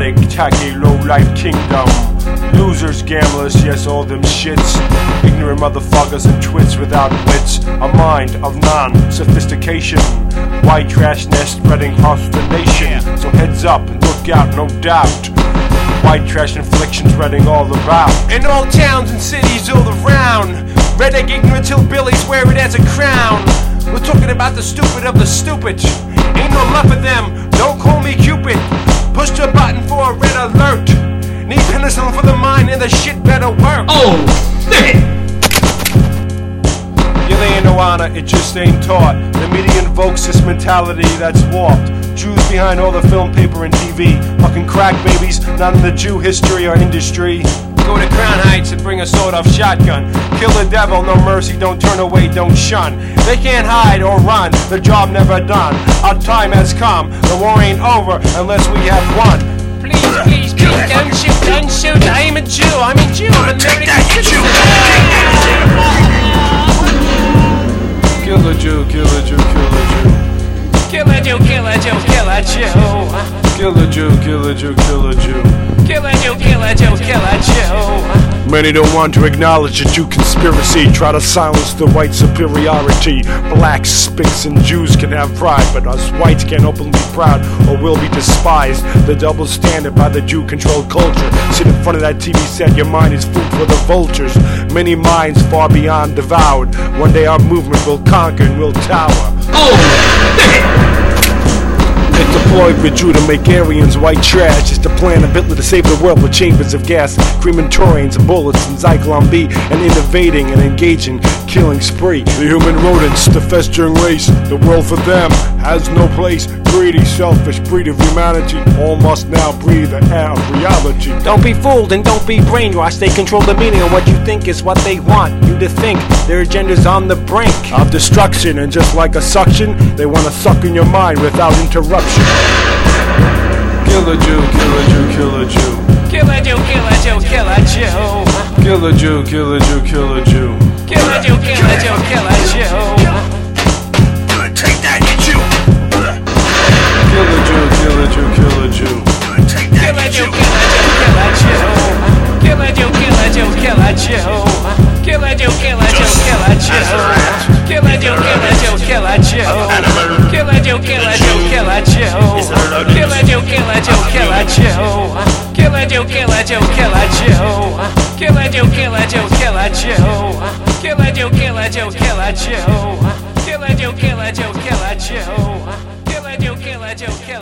attack tacky, low-life kingdom. Losers, gamblers, yes, all them shits. Ignorant motherfuckers and twits without wits. A mind of non-sophistication. White trash nest spreading consternation. So heads up and look out, no doubt. White trash infliction spreading all about. In all towns and cities all around. Redneck egg ignorant hillbillies wear it as a crown. We're talking about the stupid of the stupid. Ain't no love for them, don't call me Cupid. Push the button for a red alert. Need penicillin for the mind and the shit better work. Oh, shit! They ain't no honor, it just ain't taught. The media invokes this mentality that's warped. Jews behind all the film, paper, and TV. Fucking crack babies, not in the Jew history or industry. Go to Crown Heights and bring a sword off shotgun. Kill the devil, no mercy, don't turn away, don't shun. They can't hide or run, the job never done. Our time has come, the war ain't over unless we have won. Please, please, please, don't shoot, don't shoot. I'm a Jew, I'm a Jew, I'm an American citizen. Kill a Jew, kill a Jew, kill a Jew. Kill a Jew, kill a Jew, kill a Jew. Kill a Jew, kill a Jew, kill a Jew. Kill a Jew, kill a Jew, kill a Jew. Many don't want to acknowledge the Jew conspiracy, try to silence the white superiority. Blacks, Spinks, and Jews can have pride, but us whites can't openly be proud or will be despised. The double standard by the Jew controlled culture. Sit in front of that TV set, your mind is food for the vultures. Many minds far beyond devoured. One day our movement will conquer and will tower. Oh, shit! It deployed with Jew to make Aryans white trash. It's the plan of Hitler to save the world with chambers of gas, crematoriums, bullets, and Zyklon B, and innovating and engaging, killing spree. The human rodents, the festering race, the world for them has no place. Greedy, selfish breed of humanity, all must now breathe the air of reality. Don't be fooled and don't be brainwashed. They control the meaning of what you think is what they want you to think. Their agenda's on the brink. Of destruction, and just like a suction, they want to suck in your mind without interruption. Kill a Jew, kill a Jew, kill a Jew. Kill a Jew, kill a Jew, kill a Jew. Kill a Jew, kill a Jew, kill a Jew. Kill a Jew, kill a Jew, kill a Jew. Take that, Kill a Joe. Kill a Joe, Kill a Joe, Kill a Joe. Kill a Joe, Kill a Joe, Kill a Joe. Kill a Joe, Kill a Joe, Kill a Joe. Kill a Joe, Kill a Joe, Kill a Joe. Kill a Joe, Kill a Joe, Kill a Joe. Kill a Joe, Kill a Joe, Kill a Joe. Kill a Joe, Kill a Joe, kill a Killer